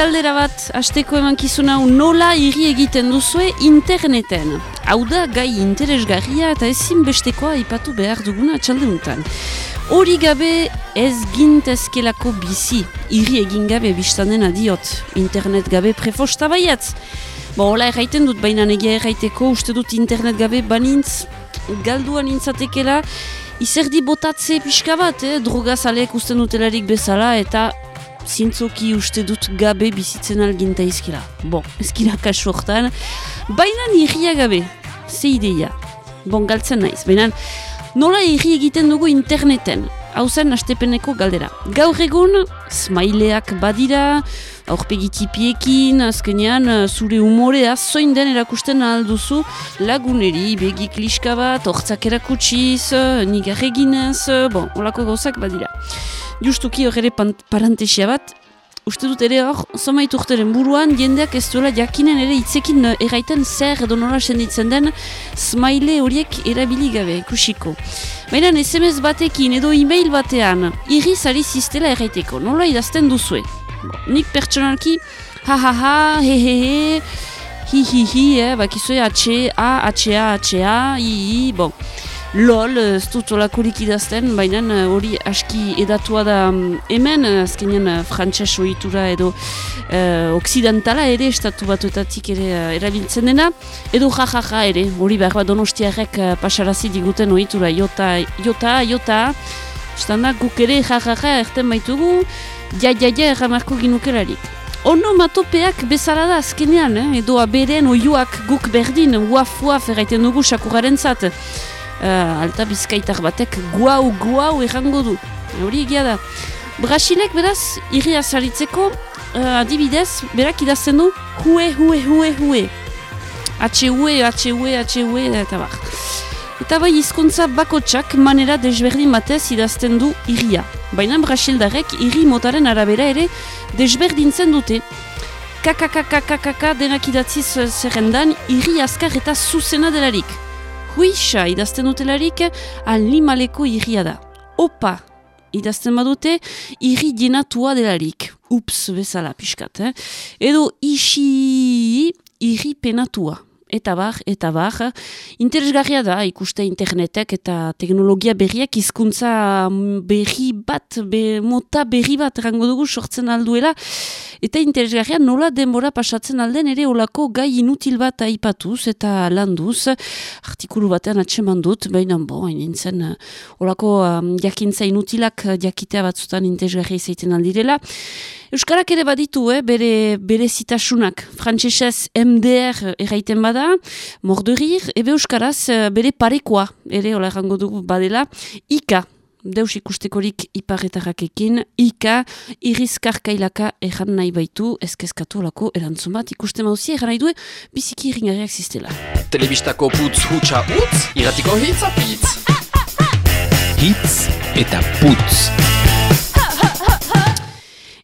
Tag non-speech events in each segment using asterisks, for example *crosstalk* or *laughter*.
Galdera bat, asteko emankizun hau nola hiri egiten duzue interneten. Hau da, gai interesgarria eta ezin bestekoa ipatu behar duguna atxaldeuntan. Hori gabe ez gintezkelako bizi, hiri egin gabe biztanen diot, internet gabe prefosta baiat. Bo, hola erraiten dut, baina negia erraiteko, uste dut internet gabe banintz, galduan intzatekela, izerdi botatze pixka bat, eh? drogazaleek usten dutelarik bezala, eta zintzoki uste dut gabe bizitzen alginta izkila. Bon, ezkila kasu hortan. Baina irria gabe, ze ideia. Bon, galtzen naiz. Baina nola irri egiten dugu interneten. Hau zen, astepeneko galdera. Gaur egun, smaileak badira, aurpegitipiekin, azkenean, zure umorea zoin den erakusten alduzu laguneri, begik liska bat, ortsak erakutsiz, nigar eginez, bon, olako gauzak badira justuki hor ere parantesia bat, uste dut ere hor, zomait urteren buruan, jendeak ez duela jakinen ere itzekin erraiten zer edo nola senditzen den smile horiek erabili gabe, kusiko. Baina SMS batekin edo e-mail batean, irri zari ziztela erraiteko, nola idazten duzue. nik pertsonalki, ha ha ha, he he he, hi hi hi, eh, bakizue, atxe, a, atxe, a, atxe, a, i, i, bon lol, ez dut olakorik idazten, baina eh, hori aski edatua da mm, hemen, eh, azkenean uh, frantxas ohitura edo uh, oksidantala ere, estatu batuetatik ere uh, erabiltzen dena, edo jajaja ere, hori behar bat donostiarek pasarazi diguten ohitura, jota, jota, jota, estanda guk ere jajaja erten baitugu, ja, ja, ja, erramarko ginukelarik. Ono matopeak bezala da azkenean, eh? edo aberen oioak guk berdin, uaf, uaf, erraiten dugu sakuraren zat uh, alta bizkaitar batek guau guau errango du. Hori egia da. Brasilek beraz, irri azaritzeko uh, adibidez, berak idazten du hue, hue, hue, hue. Atxe hue, atxe hue, atxe hue, eta bar. Eta bai hizkuntza bakotsak manera desberdin batez idazten du irria. Baina Brasildarek irri motaren arabera ere desberdintzen dute. Kakakakakakaka denak idatziz zerrendan irri azkar eta zuzena delarik huisa idazten dutelarik animaleko irria da. Opa idazten badute irri dienatua delarik. Ups, bezala pixkat, eh? Edo isi irri penatua eta bar, eta bar. Interesgarria da ikuste internetek eta teknologia berriak hizkuntza berri bat, be, mota berri bat rango dugu sortzen alduela. Eta interesgarria nola denbora pasatzen alden ere olako gai inutil bat aipatuz eta landuz. Artikulu batean atseman dut, baina bo, nintzen olako um, jakintza inutilak jakitea batzutan interesgarria izaiten aldirela. Euskarak ere baditu, eh, bere, bere zitasunak. Frantsesez MDR erraiten bada, mordurir, ebe Euskaraz eh, bere parekoa, ere hola errango dugu badela, Ika, deus ikustekorik iparretarakekin, Ika, irizkarkailaka erran nahi baitu, ezkezkatu olako erantzun bat, ikuste mauzi erran nahi du, biziki irringariak ziztela. Telebistako putz hutsa utz, iratiko hitz apitz. Hitz eta putz.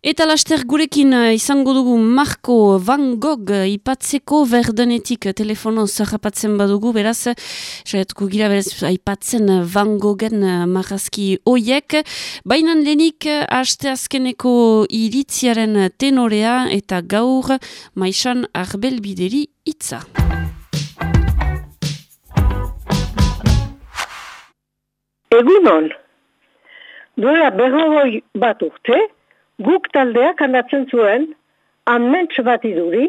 Eta laster gurekin uh, izango dugu Marko Van Gogh uh, ipatzeko verdenetik uh, telefono zerrapatzen badugu, beraz, saietuko gira beraz ipatzen Van Goghen uh, marazki oiek. Bainan lehenik haste azkeneko iritziaren tenorea eta gaur maisan arbel bideri itza. Egunon, duela berrogoi bat urte, Guk taldeak handatzen zuen, aments bat iduri,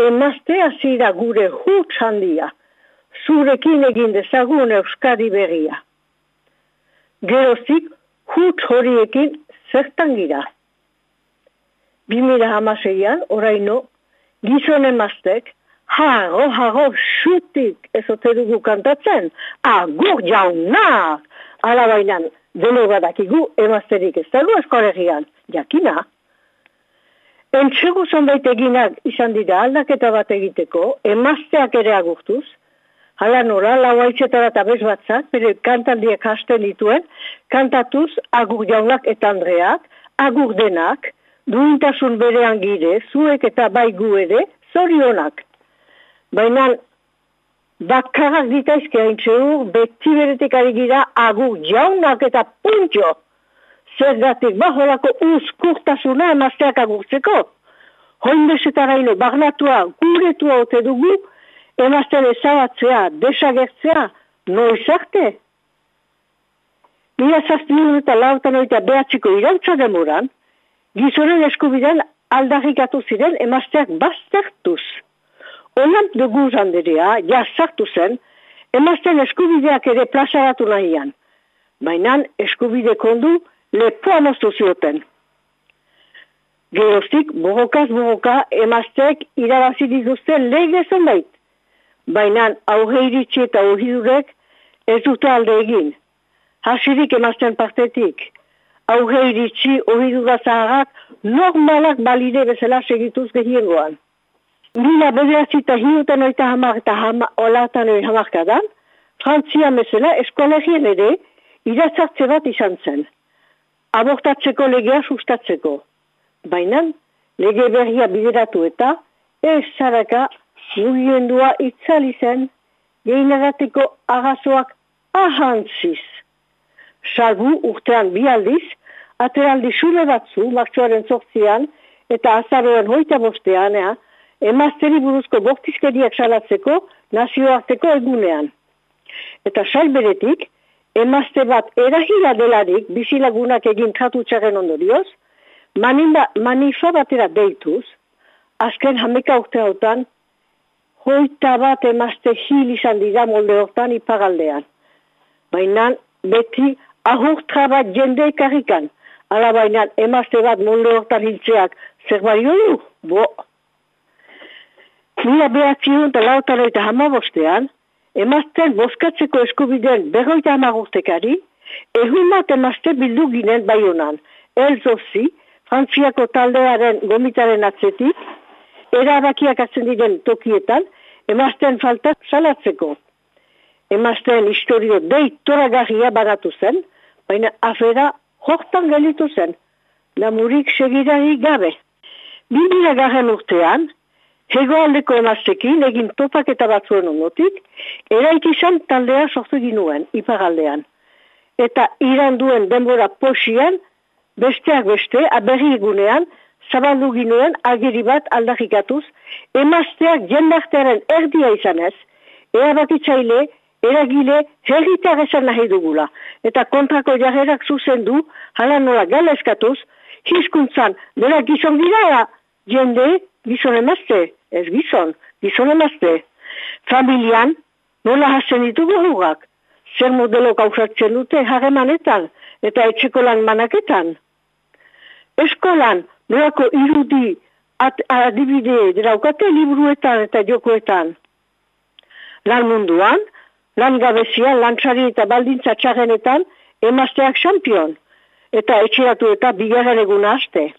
emazte azira gure huts handia, zurekin egin dezagun Euskadi berria. Geroztik, huts horiekin zertan gira. Bimira hamaseian, oraino, gizon emaztek, hago, hago, xutik ezote dugu kantatzen, agur jaunak, alabainan, deno badakigu emazterik ez dago eskoregian, jakina. Entsegu zonbait eginak izan dira aldaketa bat egiteko, emazteak ere agurtuz, hala nora, lau haitzetara eta bez batzak, bere kantaldiak hasten dituen, kantatuz agur jaunak eta andreak, agur denak, duintasun berean gire, zuek eta bai gu ere, zorionak. Baina bakarrak ditaizke hain txeur, beti beretik ari gira agur jaunak eta puntio. Zer gatik, baholako uzkurtasuna emazteak agurtzeko. Hoin besetara ino, bagnatua, guretua ote dugu, emazten ezabatzea, desagertzea, noiz arte? Mila zazpion eta lautan oita behatziko irautza demoran, gizonen eskubidean aldarrikatu ziren emazteak baztertuz. Onan dugu zanderea, jazartu zen, emazten eskubideak ere plazaratu nahian. Baina eskubide kondu lepoa moztu zioten. Geroztik, borrokaz borroka, emazteak irabazi dituzte lege zonbait. Baina aurre iritsi eta ohidurek ez dute alde egin. Hasirik emazten partetik. Aurre iritsi ohidura zaharrak normalak balide bezala segituz gehiengoan. Mila bederatzi eta hiutan oita hamar eta hama, olatan oi hamarkadan, Frantzia mesela eskolegien ere iratzartze bat izan zen. Abortatzeko legea sustatzeko. Baina, lege berria bideratu eta, ez zaraka mugiendua itzali zen, gehinerateko agazoak ahantziz. Salbu urtean bi aldiz, ateraldi sume batzu, martxoaren sortzian, eta azaroen hoita bostean, ea, emazteri buruzko bortizkeriak salatzeko nazioarteko egunean. Eta salberetik, emazte bat erahila delarik bizilagunak egin tratu txarren ondorioz, maninda, manifa batera deituz, azken hameka urte hautan, hoita bat emazte hil izan dira molde hortan ipagaldean. Baina beti ahurtra bat jende ekarrikan, ala baina emazte bat molde hortan hiltzeak zer bario du? Bo, Mila behatzion eta lautaro eta hamabostean, emazten boskatzeko eskubideen berroita hamagurtekari, ehun bat emazte bildu ginen bai honan. Elzozi, Frantziako taldearen gomitaren atzetik, erabakiak atzen diren tokietan, emazten falta salatzeko. Emazten historio deit toragarria baratu zen, baina afera jortan gelitu zen, lamurik segirari gabe. Bimila garen urtean, Hegoaldeko emaztekin egin topak eta batzuen ondotik, eraik izan taldea sortu ginuen, ipagaldean. Eta iran duen denbora posian, besteak beste, aberri egunean, zabaldu ginuen ageri bat aldarikatuz, emazteak jendartearen erdia izanez, erabakitzaile, eragile, herritar esan nahi dugula. Eta kontrako jarrerak zuzen du, hala nola galeskatuz, hizkuntzan, dela gizon dira, jende, gizon emazte ez gizon, gizon emazte. Familian, nola hasen ditugu hugak, zer modelo kausatzen dute harremanetan eta etxeko lan manaketan. Eskolan, nolako irudi adibide diraukate libruetan eta jokoetan. Lan munduan, lan gabezian, lan eta baldintza txarrenetan, emazteak champion, eta etxeratu eta bigarren egun aste.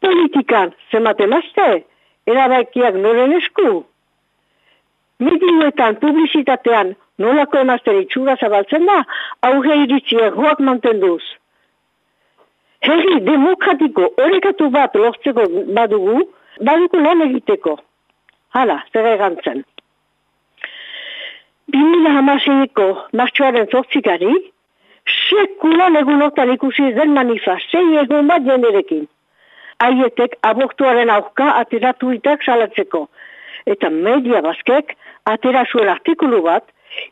Politikan, zemat emazte, erabakiak noren esku. Medioetan, publizitatean, nolako emazteri txura zabaltzen da, auge iritziak hoak mantenduz. Herri demokratiko horrekatu bat lortzeko badugu, badugu lan egiteko. Hala, zer egantzen. 2000 hamaseiko martxoaren zortzikari, sekulan egunotan ikusi zen manifa, sei egun bat jenderekin haietek abortuaren aurka ateratuitak salatzeko. Eta media bazkek atera zuen artikulu bat,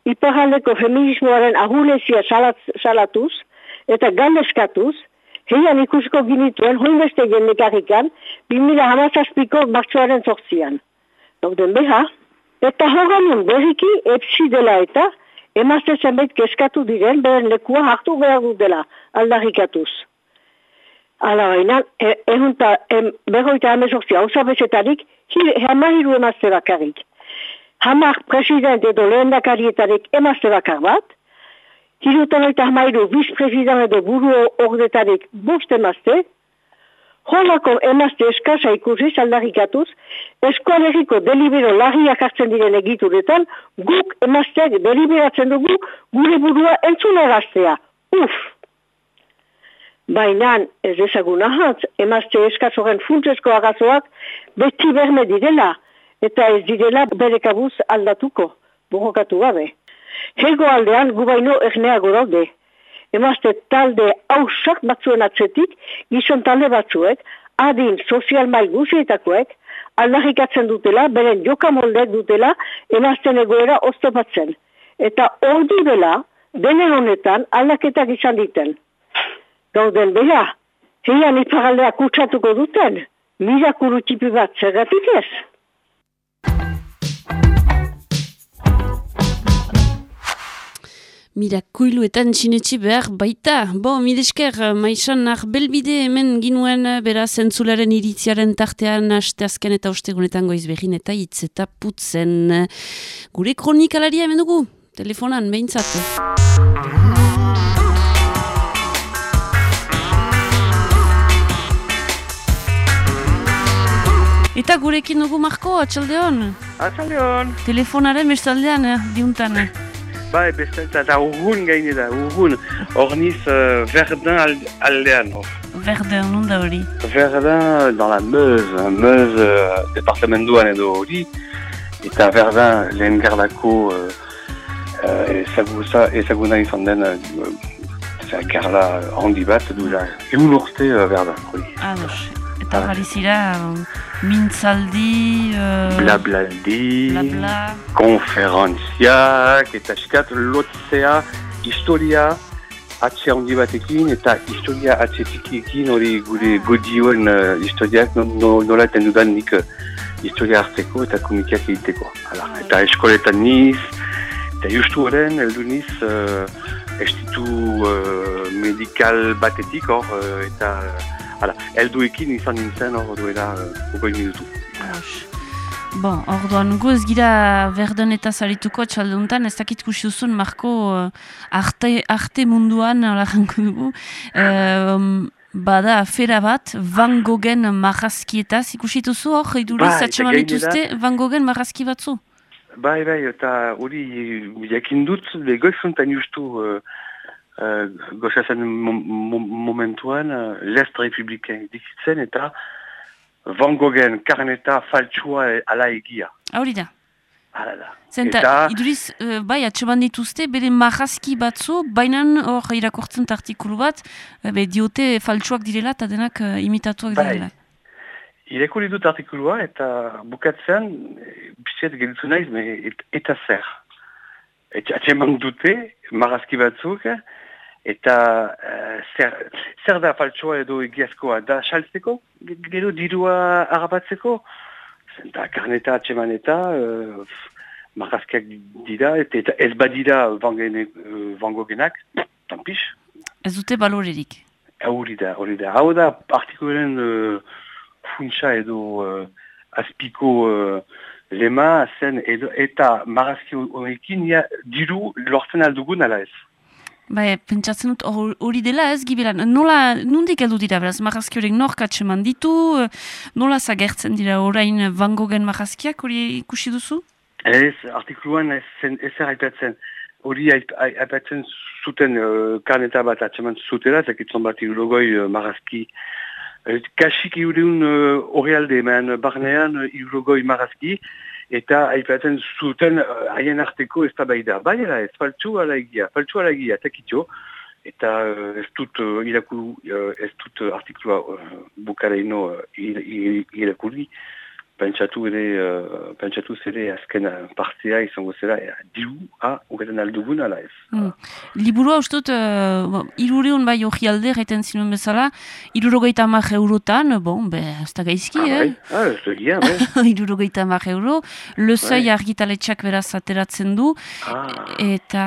iparaldeko feminismoaren ahulezia salatuz eta galdeskatuz, heian ikusiko ginituen hoinbeste jendekarrikan 2000 hamazazpiko martxoaren zortzian. Dauden beha, eta hoganun berriki epsi dela eta emazte zenbait keskatu diren beren lekua hartu behar dela aldarrikatuz. Ala baina, egun eta berroita amezortzia, hau zabezetarik, hamahiru emazte bakarrik. Hamar president edo lehen dakarietarik emazte bakar bat, hirutan oita hamahiru vice-president edo buru ordetarik bost emazte, Holako emazte eskasa ikusi aldarrikatuz, eskoaleriko delibero larriak hartzen diren egituretan, guk emazteak deliberatzen dugu gure burua entzuna gaztea. Uf! Baina ez ezagun ahatz, emazte eskazoren funtzesko agazoak beti berme direla, eta ez direla bere kabuz aldatuko, burrokatu gabe. Hego aldean gubaino erneago daude. Emazte talde hausak batzuen atzetik, gizon talde batzuek, adin sozial mai guzietakoek, aldarrikatzen dutela, beren jokamoldek dutela, emazten egoera oztopatzen. Eta ordi dela, denen honetan, aldaketak izan diten. Gauden, bera, heian iparaldeak kutsatuko duten, mirakuru tipi bat zergatik ez? Mirakuiluetan sinetxe behar baita. Bo, midesker, maisan belbide hemen ginuen bera zentzularen iritziaren tartean asteazken eta ostegunetan goiz behin eta hitz eta putzen. Gure kronikalaria hemen dugu, telefonan, behintzat. Eta gurekin dugu Marko, atxaldeon? Atxaldeon. Telefonaren bestaldean, eh, diuntan. Eh? Bai, bestaldean, eta urgun gaine da, urgun. Orniz uh, Verdun aldean. Or. Verdun, non da hori? Verdun, dans la Meuse, Meuse uh, departamentuan edo hori. Eta Verdun lehen gardako uh, uh, ezaguna izan den uh, garda handi bat, duela, egun urte uh, Verdun. Ados, eta ah. barizira... mintzaldi... Uh, Blablaldi, blabla. konferentziak, eta xikat lotzea, historia atxe handi batekin, eta historia atxetikiekin hori gure godioen uh, historiak no, nola eten dudan nik uh, historia hartzeko eta komikiak egiteko. Hala, eta eskoletan niz, eta justu horren, eldu niz, uh, estitu uh, medikal batetik hor, uh, eta... Hala, elduekin izan nintzen hor duela uh, minutu. Bon, orduan gu ez gira verden eta zarituko txalduntan, ez dakit kusiuzun Marko uh, arte, arte munduan, alajanko dugu, uh, bada afera bat, Van Goghen marrazkietaz, ikusituzu hor, iduriz bai, atxeman dituzte Van Goghen marrazki batzu? Bai, bai, eta hori jakin dut, begoizuntan justu uh, uh, goxazen momentuan uh, lest republiken dikitzen eta Van Goghen karneta faltsua ala egia. Hori da. Hala da. Zenta, eta... iduriz, uh, bai, atseban dituzte, bere marrazki batzu, bainan hor irakortzen artikulu bat, be, diote faltsuak direla eta denak uh, imitatuak bai. direla. Irekuri dut artikulua eta bukatzen, bizet gelditu naiz, et, eta zer. Et, atseman dute, marrazki batzuk, Eta uh, zer, zer da faltsua edo egiazkoa? Da saltzeko? Gero dirua harrapatzeko? Zenta karneta atseman eta uh, marrazkiak dira, eta, eta ez badira vangogenak, uh, tampix. Ez dute balorerik? Hori da, hori da. Hau da partikulen uh, funtsa edo uh, azpiko uh, lema zen edo, eta marrazki horrekin diru lortzen aldugun ala ez. Bai, pentsatzen dut hori dela ez gibilan. Nola, nundik heldu dira, beraz, marazki horiek norkatxe ditu, nola zagertzen dira orain Van Goghen marazkiak hori ikusi duzu? Ez, artikuluan ez er aipatzen. Hori aipatzen zuten uh, karneta bat atxeman zutela, zekitzen bat irulogoi uh, marazki. Uh, kasik iureun hori uh, alde, barnean uh, irulogoi marazki, eta aipatzen zuten uh, haien arteko ez tabaida. Baina ez, faltsu ala egia, faltsu ala tekitio, eta uh, ez dut uh, iraku, uh, ez dut artiklua uh, bukareino uh, irakurri, pentsatu ere, uh, pentsatu zere azken partea izango zera, e, diru, ha, ugetan aldugun ala ez. Mm. Liburua ustot, uh, irureun bai hori alde, reiten zinuen bezala, irurogeita mar eurotan, bon, be, ez da gaizki, ah, eh? Bai. Ah, ez da gian, bai. *laughs* irurogeita mar euro, lezai bai. argitaletxak beraz ateratzen du, ah. eta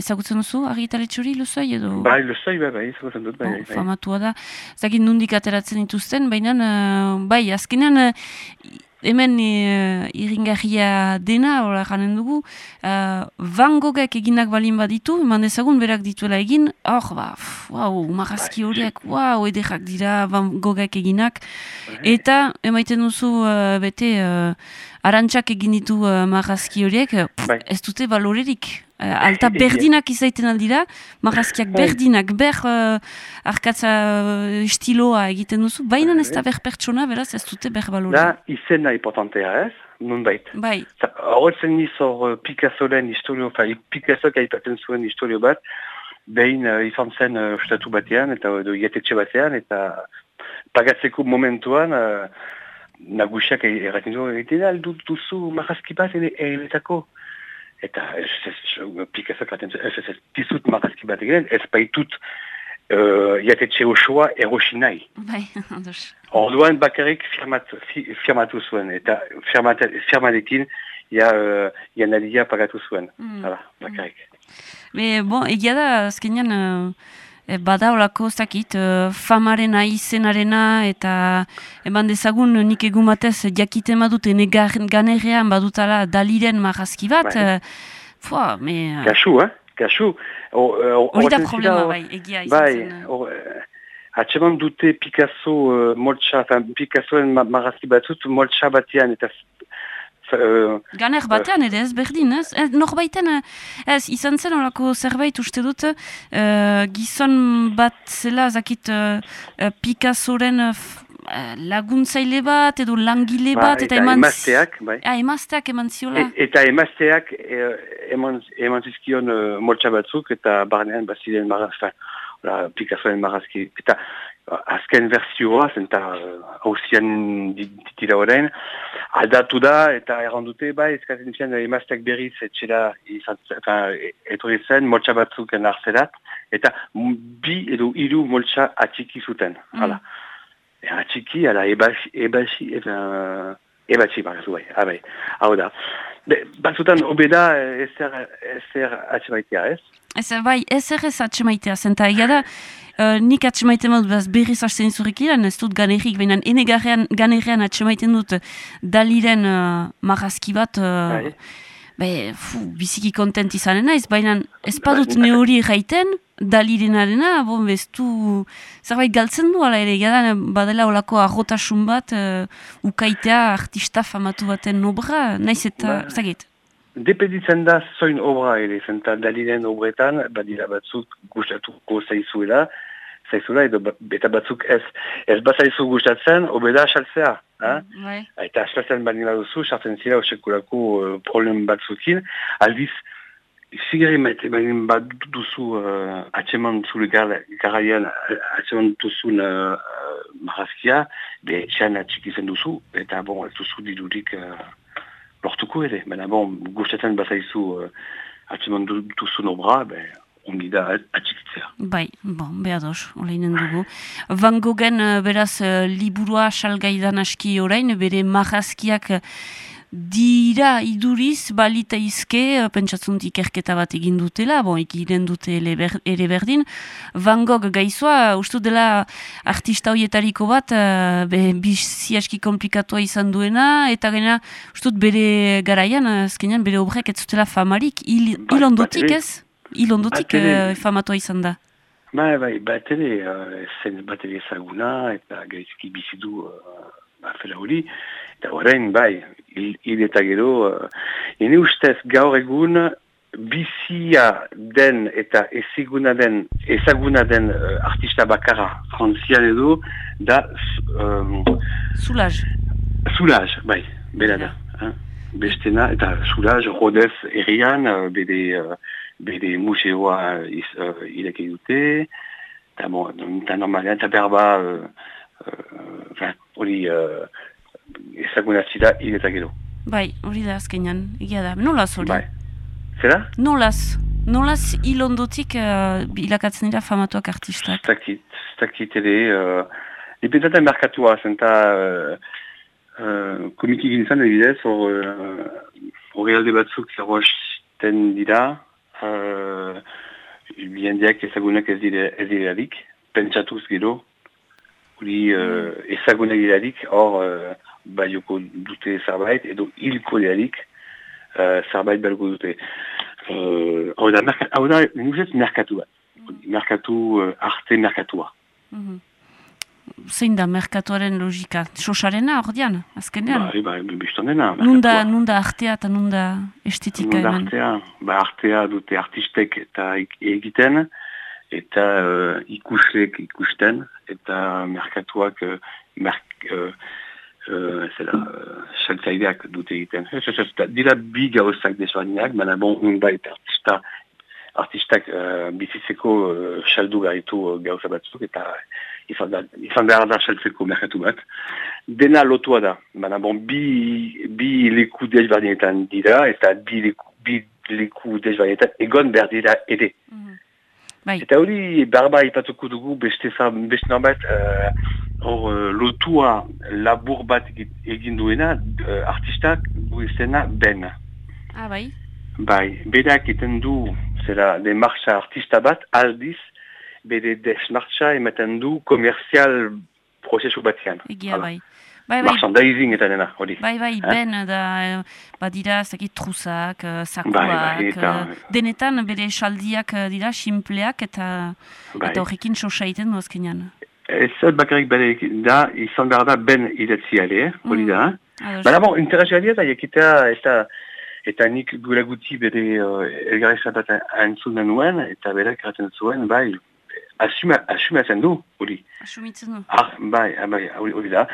ezagutzen duzu argitaletxori lezai edo? Bai, lezai, bai, bai, ezagutzen dut, bai. Oh, bai. Famatua da, zagin nundik ateratzen dituzten, baina, uh, bai, azkenean, uh, hemen e, iringarria dena, hori janen dugu, uh, Van Gogek eginak balin baditu, eman dezagun berak dituela egin, hor, ba, wow, marazki horiek, wow, edekak dira Van Gogek eginak, bai. eta emaiten duzu uh, bete, uh, arantxak egin ditu uh, marazki horiek, bai. ez dute balorerik. Uh, alta *laughs* berdinak izaiten aldira, marazkiak bai. berdinak, ber uh, arkatza uh, estiloa egiten duzu, baina ez da ber pertsona, beraz ez dute ber balori. Da, izena importantea ez, nun bait. Bai. Horretzen niz hor Picasso-len historio, fa, Picasso-k aipaten zuen historio bat, behin uh, izan zen uh, batean, eta uh, batean, eta pagatzeko momentuan, uh, nagusiak erraten du, egiten da, dut duzu marazki bat eretako. Eta ez ez pikazak raten ez ez ez dizut marazki bat egiten, ez baitut uh, jatetxe osoa erosi nahi. Bai. *laughs* Orduan bakarrik firmatu, firmatu zuen, eta firmadekin ja, uh, ja nadia pagatu zuen. Mm. Hala, bakarrik. Be, bon, egia da, azkenean, uh, bada olako, zakit, uh, famarena, izenarena, eta eman dezagun nik egun batez jakite badut, ene ganerrean badutala daliren marrazki bat, bai. uh, me... Uh, Kasu, eh? Kasu. Hori da problema, bai, egia bai, or, Atseman dute Picasso, uh, moltsa, Picassoen marrazki batzut, moltsa batean, eta Uh, Ganer batean ere ez berdin, ez? ez Norbaiten, ez, izan zen horako zerbait uste dut, uh, gizon bat zela, zakit, uh, Picassoren laguntzaile bat, edo langile ba, bat, eta, eta eman... Emazteak, bai. Ah, emazteak eman ziola. E, eta emazteak eman, eman zizkion uh, moltsa batzuk, eta barnean bazilen marazki, Picassoen marazki, eta azken versioa, zenta hausian uh, ditira horrein, aldatu da, eta errandute, bai, ezkatzen zian, emazteak berriz, etxera, etorri zen, moltsa batzuk nartzerat, eta bi edo iru moltsa atxiki zuten, mm. hala. E, atxiki, ala, eta... Ebatxi, baratu bai, hau da. Be, batzutan, obeda, ezer, ezer atxemaitea, ez? Ez, bai, ezer ez atxemaitea, zenta, da, Uh, nik atxemaiten dut behaz berriz hasten izurekiran, ez dut ganerik, baina ene ganerean atxemaiten dut daliren uh, marazki bat, uh, be, fu, biziki kontent izanen naiz, baina ez badut ne hori jaiten, dalirenarena, bon, beztu, zerbait galtzen du, ala ere, gada, badela olako arrotasun bat, uh, ukaitea artista famatu baten obra, naiz eta, ba. zagit. Depeditzen da zoin obra ere, zenta dalinen obretan, badira batzuk gustatuko zaizuela, zaizuela, edo ba, eta batzuk ez, ez bazaizu gustatzen, obeda asaltzea. Mm, bai. Eta asaltzen bani baduzu, sartzen zira osekulako uh, problem batzukin, aldiz, zigari bani bat duzu uh, atseman zule garaian, atseman duzun uh, marazkia, be txan atxikizen duzu, eta bon, ez duzu didurik... Uh, lortuko ere. Baina bon, gustatzen bazaizu uh, atseman duzun obra, be, ongi da atxikitzea. Bai, bon, behar doz, oleinen dugu. Van Goghen, uh, beraz, uh, liburua salgaidan aski orain, bere marazkiak dira iduriz balita izke, eh, pentsatzunt ikerketa bat egin dutela, bon, egiren dute ere berdin. Van Gogh gaizoa, ustu dela artista hoietariko bat, be, bizi aski komplikatua izan duena, eta gena, ustut bere garaian, azkenean bere obrek ez zutela famarik, hil ba, ondotik ez? Hil ondotik uh, famatua izan da. Ba, bai, bat ere, uh, zen bat ere ezaguna, eta gaizki bizidu uh, ba, fela hori, eta horrein, bai, hil eta gero, uh, ene ustez gaur egun bizia den eta eziguna den, ezaguna den uh, artista bakarra frantzian edo, da... Um, Zulaj. Zulaj, bai, bera da. Yeah. Bestena, eta Zulaj, Rodez errian, uh, bede, uh, bede museoa hilek uh, edute, eta bon, eta normalean, eta berba, hori... Uh, uh, ezaguna zira hil eta gero. Bai, hori da azkenean, egia da. Nolaz hori? Bai. Zera? Nolaz? Nolaz hil ondotik uh, ilakatzen dira famatuak artistak? Stakit, stakit ere. Uh, Ipetaten merkatua, zenta uh, uh, komiki gintzen edidez, hori uh, alde batzuk zerroasten dira, uh, biendiak ezagunak ez dire, ez direarik, pentsatuz gero, hori uh, ezagunak direarik, hor... Uh, baioko dute zerbait, edo hilko dealik uh, zerbait belgo dute. Uh, hau da, hau da, nuzet merkatu bat. Merkatu, uh, arte merkatua. Mm -hmm. Zein da merkatuaren logika? Sosarena, ordean, azkenean? Bai, bai, biztan dena. Nunda, nunda artea eta nunda estetika nunda artea, ba, artea dute artistek eta egiten, eta uh, ikuslek ikusten, eta merkatuak uh, merk, uh, Uh, zela, uh, saltzaideak dute egiten. Ez, ez, ez, dira bi gauzak desoaniak, baina bon, unbait artista, artistak uh, bizitzeko uh, saldu gaitu uh, gauza batzuk, eta izan, da, izan behar da saltzeko merkatu bat. Dena lotua da, baina bon, bi, bi leku desbardinetan dira, eta bi leku, bi leku desbardinetan egon behar dira ere. Mm -hmm. Eta hori barba ipatuko dugu beste, beste norbait, uh, hor uh, lotua labur bat egin duena, uh, artistak du izena ben. Ah, bai? Bai, berak iten du, zera, de marcha artista bat, aldiz, bere desmartza ematen du komerzial prozesu batean. Egia, bai. Bai, bai. Merchandising eta dena, hori. Bai, bai, eh? ben, da, badira, zakit, trusak, sakuak, bai, bai, eta... denetan bere saldiak dira, simpleak, eta bai. eta horrekin sosaiten duazkenean. Ez bakarrik bere da, izan behar da, ben idatzi ale, hori mm. da. Mm. Baina, bon, interesalia da, jakitea, eta eta nik gura guti bere uh, elgarrizan bat nuen, eta bere karaten zuen, bai, asumatzen du, hori. Asumitzen du. Ah, bai, ah, bai, hori da.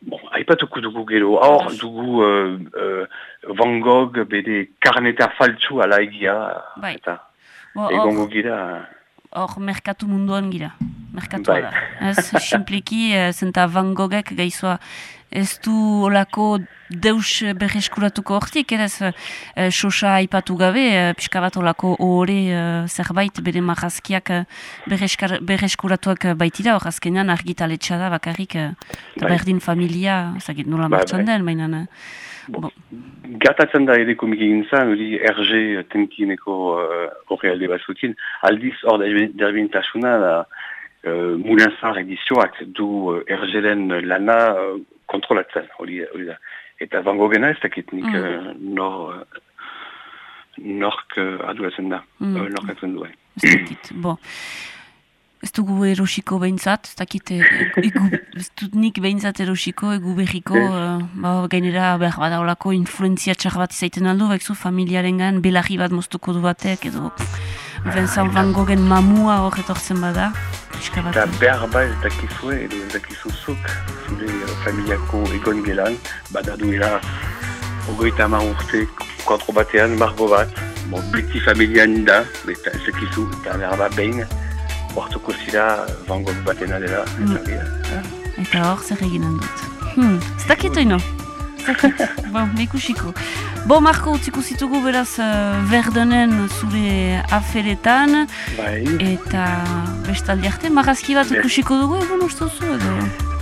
Bon, haipatuko dugu gero, hor dugu uh, uh, Van Gogh bede karneta faltsu ala egia, bai. eta bon, egongo gira. Hor merkatu munduan gira, merkatu bai. da. Ez, simpliki, zenta Van Goghek gaizoa ez du olako deus berreskuratuko hortik, ez e, sosa aipatu gabe, e, pixka bat olako ohore e, zerbait bere marazkiak berreskuratuak baitira, hor azkenean argitaletxa da bakarrik, e, bai. berdin familia, zagit nola bai, martxan bai. den, baina... Bon. Gatatzen da ere komik egin zan, hori RG tenkineko horre uh, alde bat zutin, aldiz hor derbintasuna da uh, Moulinsar edizioak du uh, RG-den lana uh, kontrolatzen, hori, hori da. Eta Van Goghena ez dakit nik mm. uh, nor, uh, nork uh, aduratzen da, mm. uh, nork atzen duen. Ez dakit, *clears throat* bo. Ez dugu erosiko behintzat, ez dakit, egu, ez dut nik behintzat erosiko, egu berriko, uh, ba, gainera behar badaolako influenzia txar bat izaiten aldo, baikzu familiaren gan, belarri bat moztuko du batek, edo Vincent Van Goghen mamua hor etortzen bada. Eta behar ba ez dakizue, edo ez dakizuzuk, zure familiako egon gelan, bada duela ogoita ama urte kontro batean, margo bat, bon, beti familian da, eta ez dakizu, eta behar ba behin, hartuko zira Van Gogh batena dela. Mm. Eta hor zer eginen dut. Hmm. Ez dakitu ino? *laughs* bon, ikusiko. Bo, Marko, utziko zitugu beraz uh, Verdenen zure aferetan. Bai. Eta bestaldi arte, marazki bat ikusiko dugu egun ustozu edo?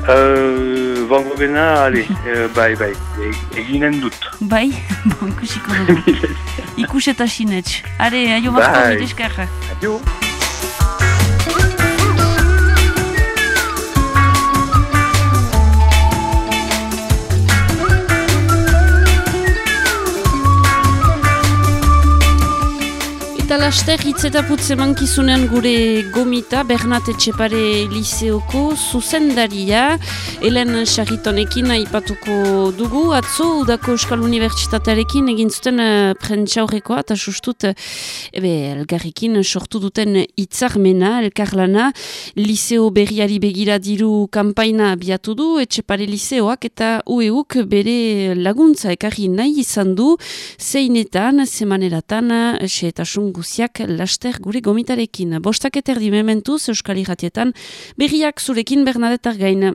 Uh, Van Goghena, ale, uh, bai, bai, e eginen dut. Bai, *laughs* bon, ikusiko dugu. *laughs* Ikus eta sinetx. Are, aio Marko, bai. miteskarra. Eta laster hitz eta putze mankizunean gure gomita Bernat Etxepare Liseoko zuzendaria. Helen Charitonekin aipatuko dugu. Atzo udako Euskal Unibertsitatearekin egin zuten uh, prentsa horrekoa eta sustut ebe, elgarrikin sortu duten hitzarmena elkarlana. Liseo berriari begira diru kampaina biatu du Etxepare Liseoak eta ueuk bere laguntza ekarri nahi izan du. Zeinetan, semaneratan, xe eta guziak laster gure gomitarekin. Bostak eterdi mementuz Euskal Iratietan, berriak zurekin Bernadetar gain.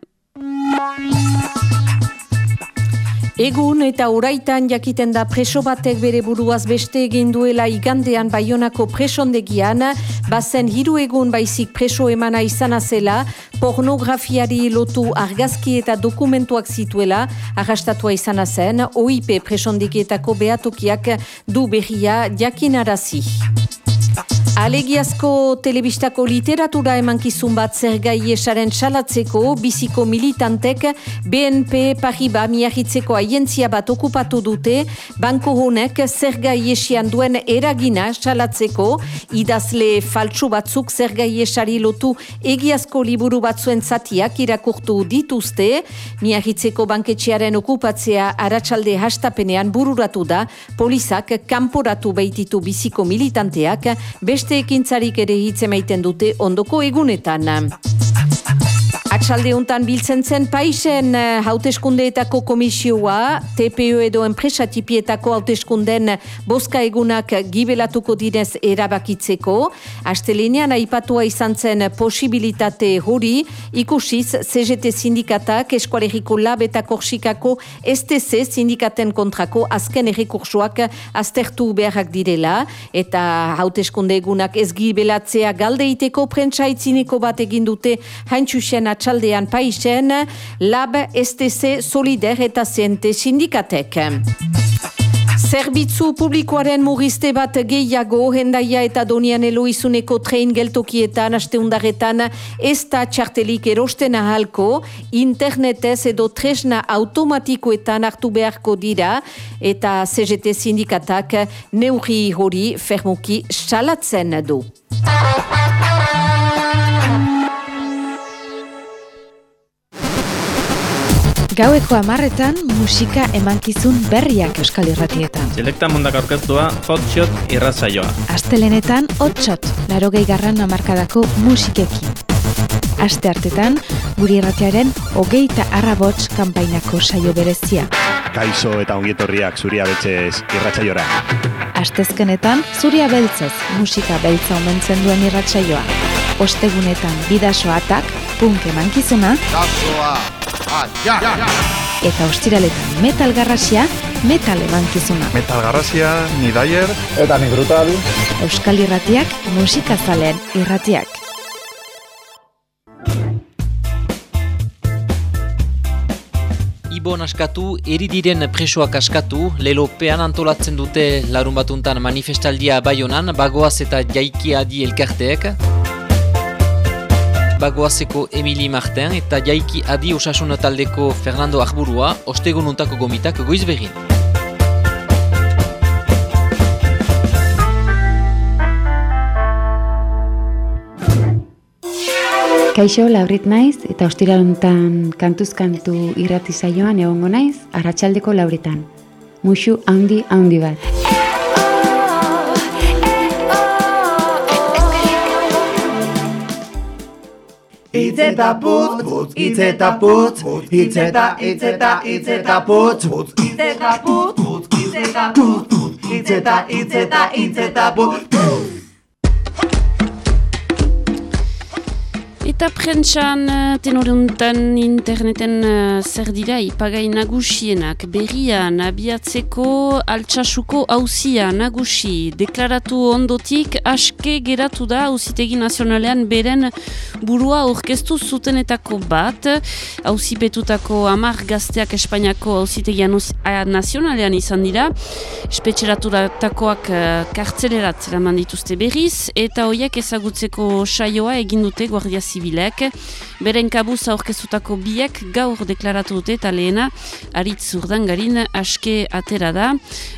Egun eta uraitan jakiten da preso batek bere buruaz beste egin duela igandean baionako presondegian, bazen hiru egun baizik preso emana izana zela, pornografiari lotu argazki eta dokumentuak zituela, arrastatua izana zen, OIP presondegietako behatokiak du berria jakinarazi. Alegiazko telebistako literatura emankizun bat zergai esaren salatzeko, biziko militantek BNP Pariba miahitzeko aientzia bat okupatu dute, banko honek zergai esian duen eragina salatzeko, idazle faltsu batzuk zergai esari lotu egiazko liburu batzuen zatiak irakurtu dituzte, miahitzeko banketxearen okupatzea aratsalde hastapenean bururatu da, polizak kanporatu behititu biziko militanteak, beste ekintzarik ere hitz emaiten dute ondoko egunetan. Atxaldeuntan biltzen zen paisen eh, hauteskundeetako komisioa, TPO edo enpresa tipietako hauteskunden boska egunak gibelatuko direz erabakitzeko. Astelenean aipatua izan zen posibilitate hori, ikusiz CGT sindikatak eskualeriko lab eta korsikako STC sindikaten kontrako azken errekursoak aztertu beharrak direla, eta hauteskunde egunak ez gibelatzea galdeiteko prentsaitzineko bat egin dute haintxusen atxaldean paisen, lab STC solider eta zente sindikatek. Zerbitzu publikoaren mugiste bat gehiago, hendaia eta donian eloizuneko trein geltokietan, asteundaretan, ez da txartelik erosten ahalko, internetez edo tresna automatikoetan hartu beharko dira, eta CGT sindikatak neuri hori fermoki salatzen du. Gaueko amarretan musika emankizun berriak euskal irratietan. Selekta mundak aurkeztua hotshot irrazaioa. Astelenetan hotshot, laro garran amarkadako musikekin. Aste hartetan, guri irratiaren hogeita arrabots kanpainako saio berezia. Kaixo eta ongietorriak zuria beltzez irratzaiora. Astezkenetan, zuria beltzez musika beltza omentzen duen irratsaioa. Ostegunetan bidasoatak, punk emankizuna. Eta ostiraletan metal garrasia, metal emankizuna. Metal garrasia, ni daier. Eta ni brutal. Euskal irratiak, musikazalean irratiak. Ibon askatu, eridiren presoak askatu, lelopean antolatzen dute larun batuntan manifestaldia baionan, bagoaz eta jaiki adi elkarteek. Bagoazeko Emili Martin eta jaiki adi osasun taldeko Fernando Arburua, ostegununtako gomitak goiz begin. Kaixo, laurit naiz, eta ostiraluntan kantuzkantu irrati saioan egongo naiz, arratsaldeko lauritan. Muxu handi handi bat. Itzeta putz, putz, itzeta putz, itzeta, itzeta, itzeta putz, itzeta putz, itzeta putz, itzeta, itzeta, itzeta putz, Eta prentsan eh, tenoruntan interneten uh, zer dira ipagai nagusienak? Berrian abiatzeko altsasuko hausia nagusi. Deklaratu ondotik aske geratu da hausitegi nazionalean beren burua orkestu zutenetako bat. Hausi betutako amar gazteak Espainiako hausitegi nazionalean izan dira. Espetxeraturakoak uh, kartzelerat raman dituzte berriz. Eta hoiek ezagutzeko saioa egindute guardia zibilek. Beren kabuz aurkezutako biek gaur deklaratu dute eta lehena aritz urdangarin aske atera da.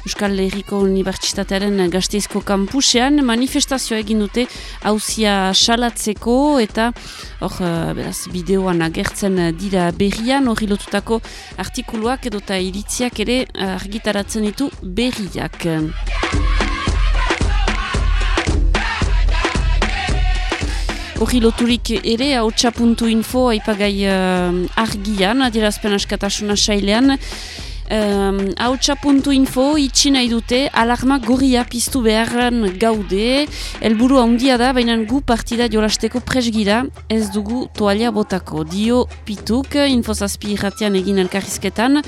Euskal Herriko Unibertsitatearen gazteizko kampusean manifestazioa egin dute hauzia salatzeko eta hor eh, beraz bideoan agertzen dira berrian hori lotutako artikuluak edota iritziak ere argitaratzen ditu berriak. Hori loturik ere, hau txapuntu.info, haipagai uh, argian, adierazpen askatasuna sailean, hautsa.info um, itxi nahi dute alarma gorria piztu beharren gaude. Helburu handia da, baina gu partida jolasteko presgira ez dugu toalia botako. Dio pituk, infozazpi irratian egin elkarrizketan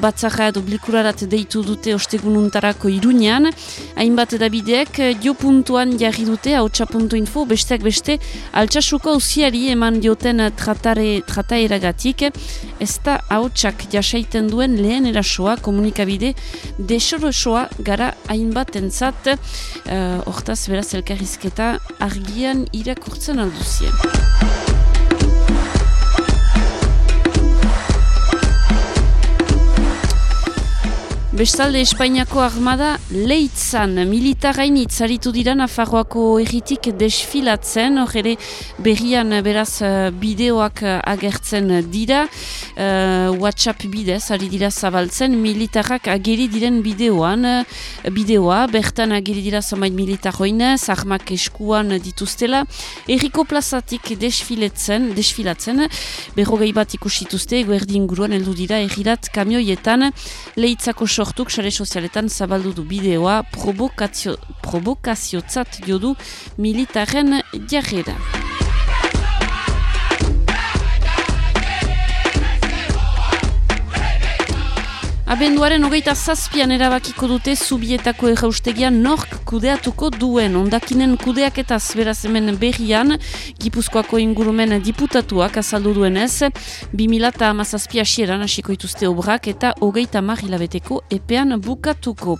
batzara edo blikurarat deitu dute ostegununtarako irunean. Hainbat edabideek jo puntuan jarri dute hautsa.info besteak beste altsasuko usiari eman dioten tratare, trataeragatik. Ez da hautsak jasaiten duen lehen erasoa soa, komunikabide desoro soa gara hainbat entzat uh, hortaz beraz elkarrizketa argian irakurtzen alduzien. Bestalde Espainiako armada leitzan militarain itzaritu dira Nafarroako erritik desfilatzen, hor ere berrian beraz eh, bideoak eh, agertzen dira, uh, WhatsApp bidez ari dira zabaltzen, militarrak ageri diren bideoan, bideoa, bertan ageri dira zamait militarroinez, armak eskuan dituztela, erriko plazatik desfiletzen, desfilatzen, berrogei bat ikusituzte, eguerdin guruan heldu dira errirat kamioietan, leitzako sortuk sare sozialetan zabaldu du bideoa provokazio, provokaziotzat jodu militaren jarrera. Abenduaren hogeita zazpian erabakiko dute zubietako erraustegian nork kudeatuko duen. Ondakinen kudeaketaz beraz hemen berrian, Gipuzkoako ingurumen diputatuak azaldu duenez, 2000 amazazpia xieran hasiko ituzte obrak eta hogeita marilabeteko epean bukatuko.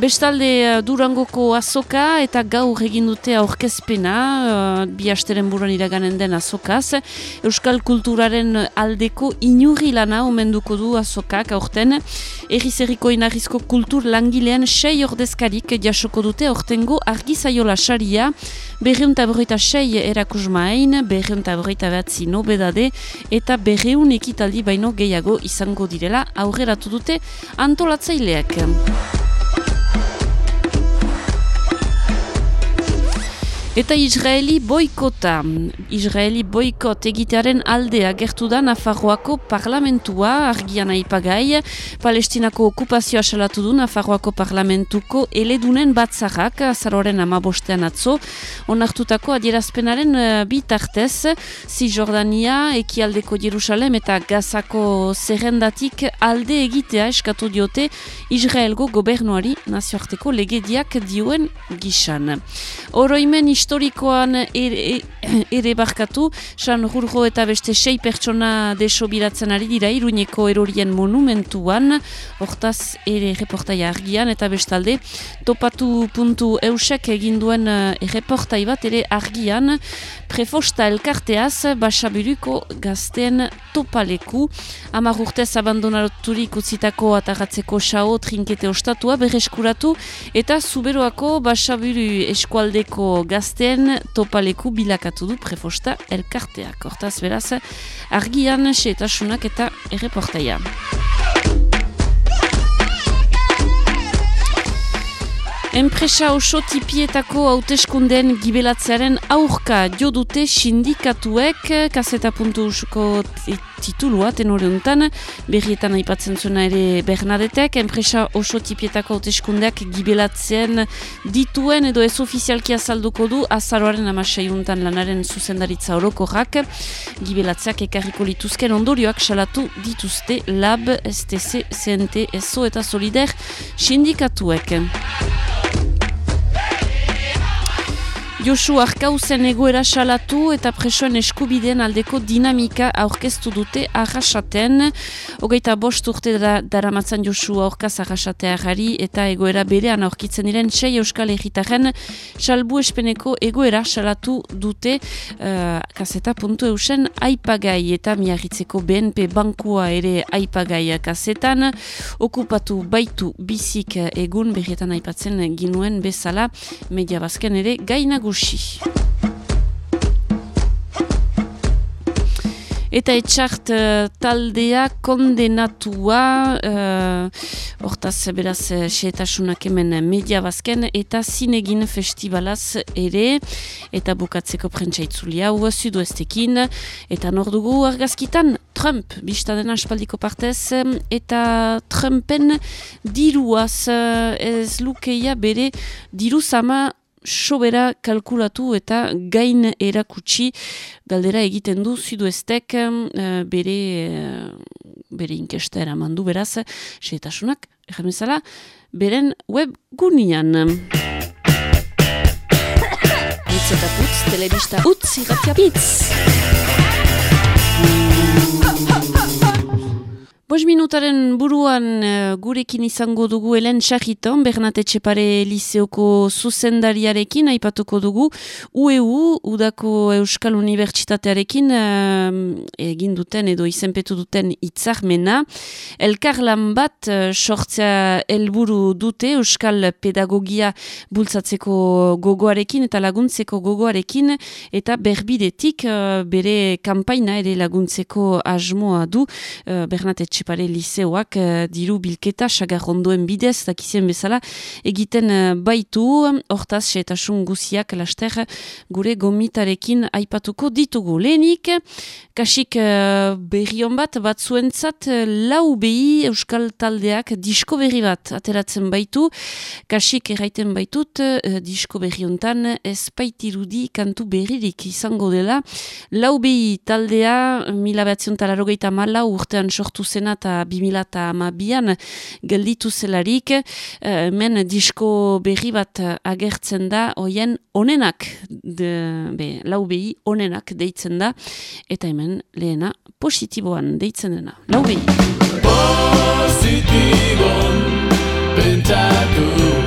Bestalde eh, Durangoko azoka eta gaur egin dute aurkezpena, uh, bi asteren buruan iraganen den azokaz. Euskal kulturaren aldeko inurri lana omenduko du azokak aurten. Errizerriko inarrizko kultur langilean sei ordezkarik jasoko dute ortengo argizaiola saria, berreunta berreita sei erakusmain, berreunta berreita behatzi nobedade, eta berreun ekitaldi baino gehiago izango direla aurreratu dute antolatzaileak. Eta Israeli boikota. Israeli boikot egitearen aldea gertu da Nafarroako parlamentua argian aipagai. Palestinako okupazioa salatu du Nafarroako parlamentuko eledunen batzarrak azaroren amabostean atzo. Onartutako adierazpenaren uh, bitartez, Jordania, ekialdeko Jerusalem eta Gazako zerrendatik alde egitea eskatu diote Israelgo gobernuari nazioarteko legediak dioen gisan. Oroimen historikoan ere, ere barkatu, San Jurgo eta beste sei pertsona desobiratzen ari dira iruñeko erorien monumentuan, hortaz ere reportai argian eta bestalde, topatu puntu eusek eginduen eh, reportai bat ere argian, prefosta elkarteaz basaburuko gazten topaleku, amar urtez abandonaturik utzitako atarratzeko sao trinkete ostatua berreskuratu eta zuberoako basaburu eskualdeko gazten gazten topaleku bilakatu du prefosta elkarteak. Hortaz beraz, argian seetasunak eta erreportaia. Enpresa oso tipietako hauteskundeen gibelatzearen aurka jo dute sindikatuek kaseta puntu usuko titulua tenore untan, berrietan aipatzen zuena ere Bernadetek, enpresa oso tipietako hauteskundeak gibelatzen dituen edo ez ofizialki azalduko du azaroaren amasei untan lanaren zuzendaritza orokorrak, gibelatzeak ekarriko lituzken ondorioak salatu dituzte lab, STC, CNT, ESO eta Solider sindikatuek. Josu Arkauzen egoera salatu eta presoen eskubideen aldeko dinamika aurkeztu dute arrasaten. Hogeita bost urte da, daramatzan Josu aurkaz arrasateagari eta egoera berean aurkitzen diren sei euskal egitaren salbu espeneko egoera salatu dute uh, kaseta puntu eusen aipagai eta miarritzeko BNP bankua ere aipagai kasetan. Okupatu baitu bizik egun berrietan aipatzen ginuen bezala media bazken ere gainagu nagusi. Eta etxart uh, taldea kondenatua, uh, hortaz beraz seetasunak hemen media bazken, eta zinegin festivalaz ere, eta bukatzeko prentsaitzuli hau zuduestekin, eta nordugu argazkitan Trump, biztaden aspaldiko partez, eta Trumpen diruaz ez lukeia bere diruzama sobera kalkulatu eta gain erakutsi galdera egiten du ziduestek uh, bere, uh, bere inkesta eramandu beraz, seetasunak, ejemezala, beren web gunian. Itz eta putz, telebista utz, irratia Bost minutaren buruan uh, gurekin izango dugu Helen Sarriton, Bernat Etxepare Liseoko zuzendariarekin, aipatuko dugu UEU, Udako Euskal Unibertsitatearekin uh, egin duten edo izenpetu duten itzarmena. Elkarlan bat uh, sortzea helburu dute Euskal Pedagogia bultzatzeko gogoarekin eta laguntzeko gogoarekin eta berbidetik bere kanpaina ere laguntzeko asmoa du Bernat Etxepare Liseoak uh, diru bilketa sagarrondoen bidez, dakizien bezala, egiten uh, baitu, hortaz, eta guziak laster gure gomitarekin aipatuko ditugu. Lehenik, kasik uh, berri bat, bat zuentzat, lau behi euskal taldeak disko berri bat ateratzen baitu, kasik erraiten baitut, disko berri hontan, ez baitirudi kantu berririk izango dela, lau behi taldea, mila batzion talarrogeita mala, urtean sortu zen zena eta bimila eta amabian gelditu zelarik, uh, hemen disko berri bat agertzen da, hoien onenak, de, be, lau behi onenak deitzen da, eta hemen lehena positiboan deitzen dena. Lau behi. Positibon pentsatu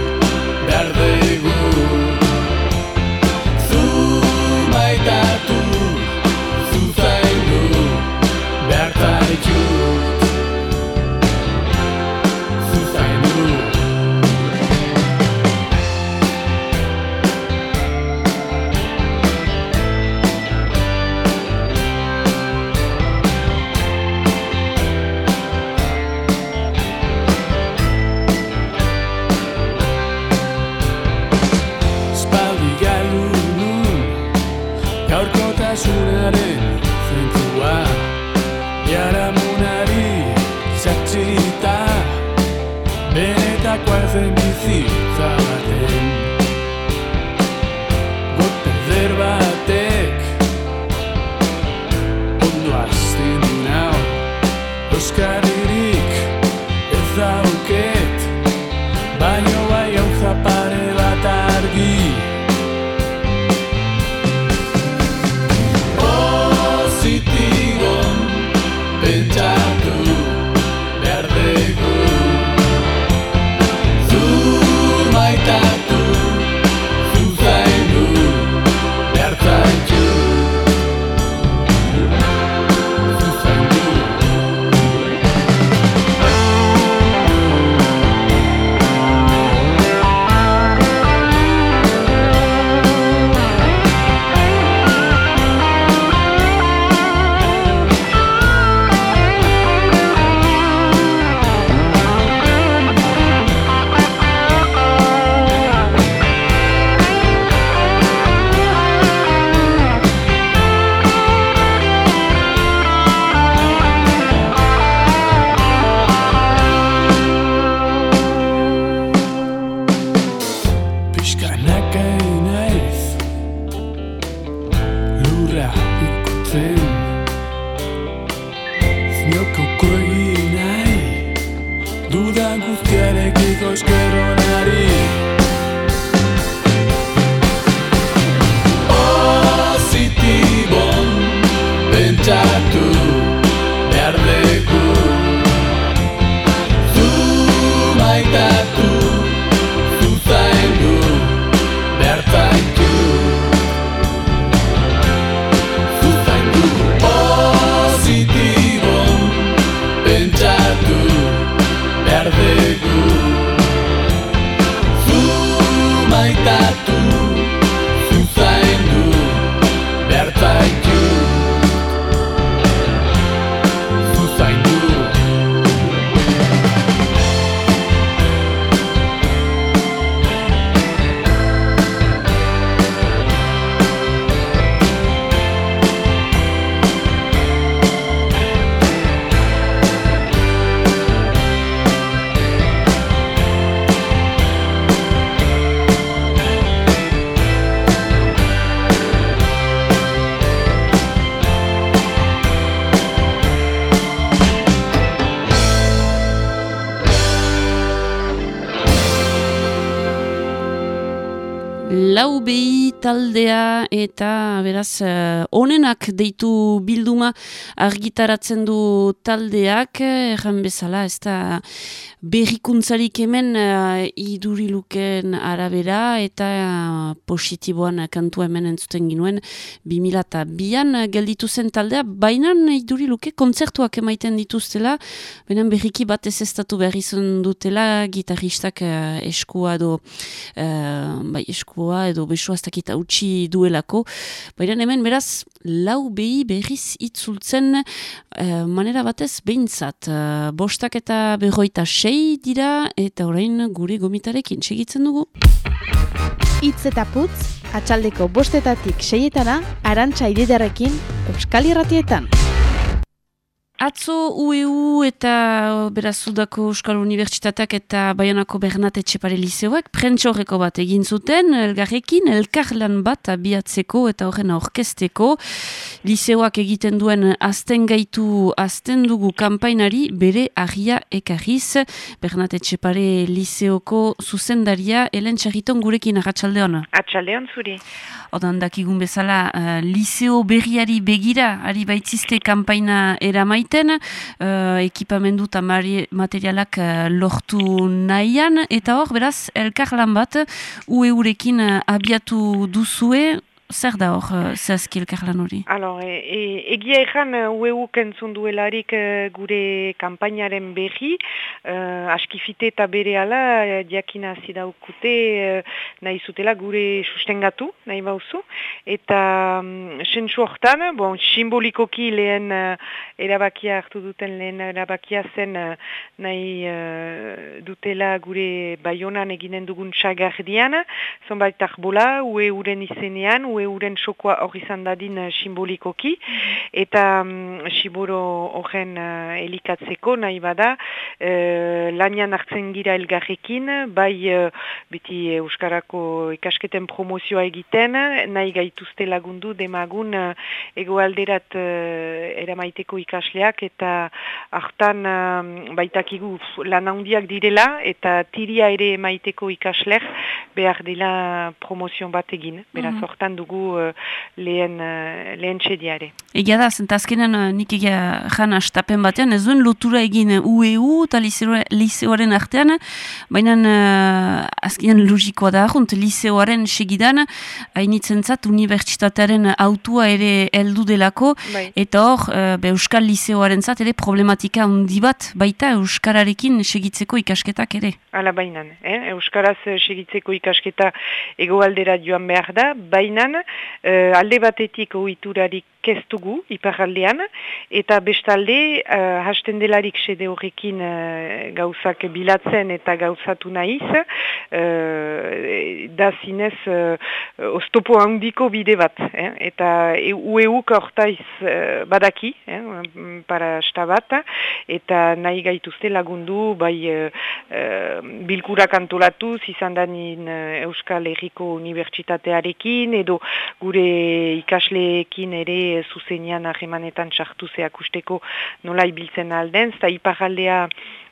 taldea eta beraz onenak deitu bilduma argitaratzen du taldeak, erran bezala, ez da berrikuntzarik hemen uh, iduriluken arabera eta uh, positiboan kantu hemen entzuten ginuen 2002an gelditu zen taldea, baina iduriluke kontzertuak emaiten dituztela, benen berriki bat ez ez behar izan dutela gitarristak uh, eskua edo uh, bai, eskua edo besoa dakita utxi duelako, baina hemen beraz lau behi berriz itzultzen uh, manera batez behintzat, uh, bostak eta berroita sei dira eta orain gure gomitarekin segitzen dugu. Itz eta putz, atxaldeko bostetatik seietana, arantxa ididarekin, Euskal Irratietan. Atzo UEU eta beraz Sudako Euskal Unibertsitateak eta Baionako Bernat Etxepare Liseoak prentxorreko bat egin zuten, elgarrekin, elkarlan bat abiatzeko eta horren orkesteko. Liseoak egiten duen azten gaitu azten dugu kampainari bere agia ekarriz. Bernat Etxepare Liseoko zuzendaria, Helen Txarriton gurekin agatxaldeon. Atxaldeon zuri. Odan dakikun bezala, uh, Liseo berriari begira, ari baitzizte kampaina eramait, egiten, uh, ekipamendu eta materialak uh, lortu nahian, eta hor, beraz, elkar lan bat, ue-urekin uh, abiatu duzue, zer da hor, uh, zehazki elkarlan hori? Alors, e, e, egia ezan UEU kentzun duelarik uh, gure kampainaren berri, uh, askifite eta bere ala, uh, diakina zidaukute uh, nahi zutela gure sustengatu, nahi bauzu, eta um, hortan, bon, simbolikoki lehen uh, erabakia hartu duten lehen erabakia zen uh, nahi uh, dutela gure baionan eginen dugun txagardian, zonbait arbola, UEU-ren izenean, euren sokoa hori izan dadin uh, simbolikoki, eta um, siboro horren uh, elikatzeko nahi bada, uh, lanian hartzen gira elgarrekin, bai uh, beti Euskarako ikasketen promozioa egiten, nahi gaituzte lagundu demagun uh, egoalderat uh, eramaiteko ikasleak, eta hartan uh, baitakigu lan handiak direla, eta tiria ere maiteko ikasleak behar dela promozion bat egin. Beraz, mm hortan dugu uh, lehen, uh, lehen txediare. Egia da, zentazkenan uh, nik egia jana astapen batean, ez duen lotura egin UEU eta liseoaren artean, baina uh, azkenan logikoa da ahunt, liseoaren segidan, hainitzen zat, unibertsitatearen autua ere heldu delako, bai. eta hor, uh, be, Euskal liseoaren zat, ere problematika handi bat, baita Euskararekin segitzeko ikasketak ere. Hala bainan, eh? Euskaraz segitzeko ikasketa egoaldera joan behar da, bainan uh, alde batetik oiturarik keztugu iparaldean, eta bestalde uh, hasten delarik sede horrekin uh, gauzak bilatzen eta gauzatu nahiz, uh, da zinez uh, oztopo handiko bide bat, eh? eta ueuk hortaiz uh, badaki, eh? para bat, eta nahi gaituzte lagundu, bai uh, bilkurak antolatuz, izan danin uh, Euskal Herriko Unibertsitatearekin, edo gure ikasleekin ere zuzenean ahemanetan txartu zeak usteko nola ibiltzen alden, eta iparaldea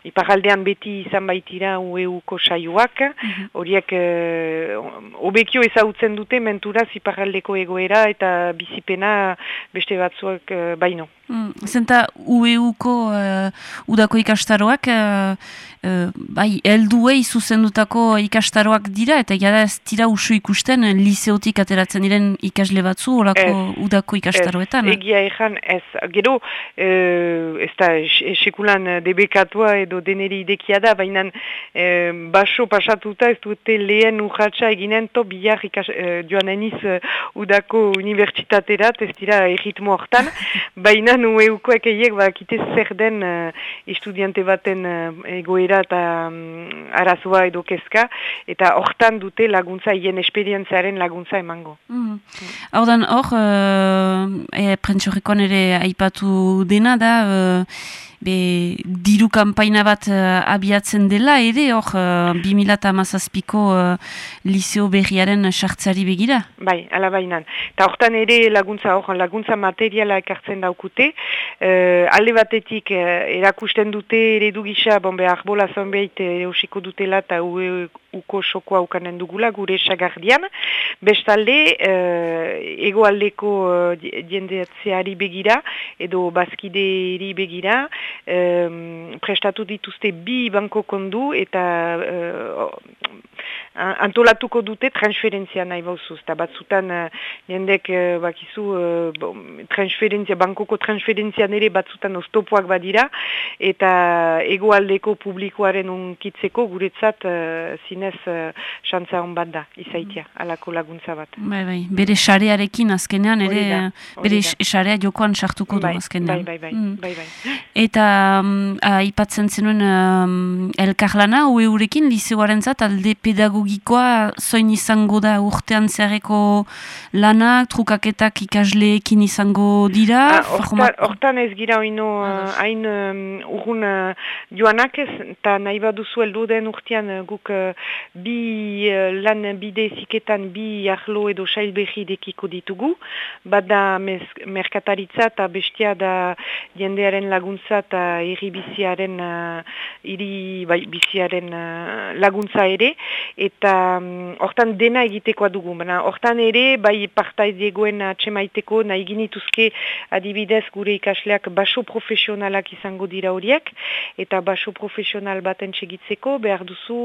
Iparaldean beti izan baitira UEUko saioak, mhm. horiek mm -hmm. obekio ezautzen dute menturaz iparaldeko egoera eta bizipena beste batzuak uh, baino. Mm, zenta UEUko uh, udako ikastaroak, uh, uh, bai, elduei zuzendutako ikastaroak dira, eta gara ez dira usu ikusten liseotik ateratzen diren ikasle batzu, orako udako ikastaroetan. Ez, egia ezan, ez. Gero, uh, ez da, esekulan debekatua edo deneri idekia da, baina uh, baso pasatuta ez dute lehen urratxa eginen to bihar ikas, uh, joan eniz udako unibertsitaterat, ez dira erritmo hortan, *laughs* baina nu eukoek eiek bakite zer den uh, estudiante baten egoera eta um, arazoa edo kezka, eta hortan dute laguntza, hien esperientziaren laguntza emango. Mm. Hor dan hor, e, ere aipatu dena da, uh, be, diru kanpaina bat abiatzen dela, ere hor uh, 2008ko uh, liceo berriaren sartzari begira? Bai, ala bainan. Ta hortan ere laguntza, hor, laguntza materiala ekartzen daukute, uh, alde batetik erakusten dute eredu gisa, bon, behar bola zonbeit eusiko dutela eta uko sokoa ukanen dugula gure sagardian. Bestalde, uh, egoaldeko uh, jendeatzeari begira, edo bazkideeri begira, um, prestatu dituzte bi banko kondu eta uh, antolatuko dute transferentzia nahi bauzuz. Eta batzutan uh, jendek uh, bakizu uh, transferentzia, bankoko transferentzia nire batzutan oztopoak badira eta egoaldeko publikoaren unkitzeko guretzat uh, zinez xantza hon bat da, izaitia, mm. alako laguntza bat. Bai, bai, bere xarearekin azkenean, ere, bere xarea jokoan sartuko du bai, azkenean. Bai, bai, bai, mm. bai, bai. Eta um, aipatzen zenuen um, elkarlana, ue urekin, liseoaren zat, alde pedagogikoa zoin izango da urtean zerreko lanak, trukaketak ikasleekin izango dira? Ah, hortan ez gira oino hain uh, um, urgun uh, joanak ez, eta nahi baduzu eldu den urtean uh, guk uh, bi uh, lan bide ziketan bi ahlo edo sailbehi dekiko ditugu, bada merkataritza eta bestia da jendearen laguntza eta irri biziaren, uh, irri bai, biziaren uh, laguntza ere, eta mm, hortan um, dena egitekoa dugu. Hortan ere, bai partaidegoen atxemaiteko nahi ginituzke adibidez gure ikasleak baso profesionalak izango dira horiek, eta baso profesional baten txegitzeko, behar duzu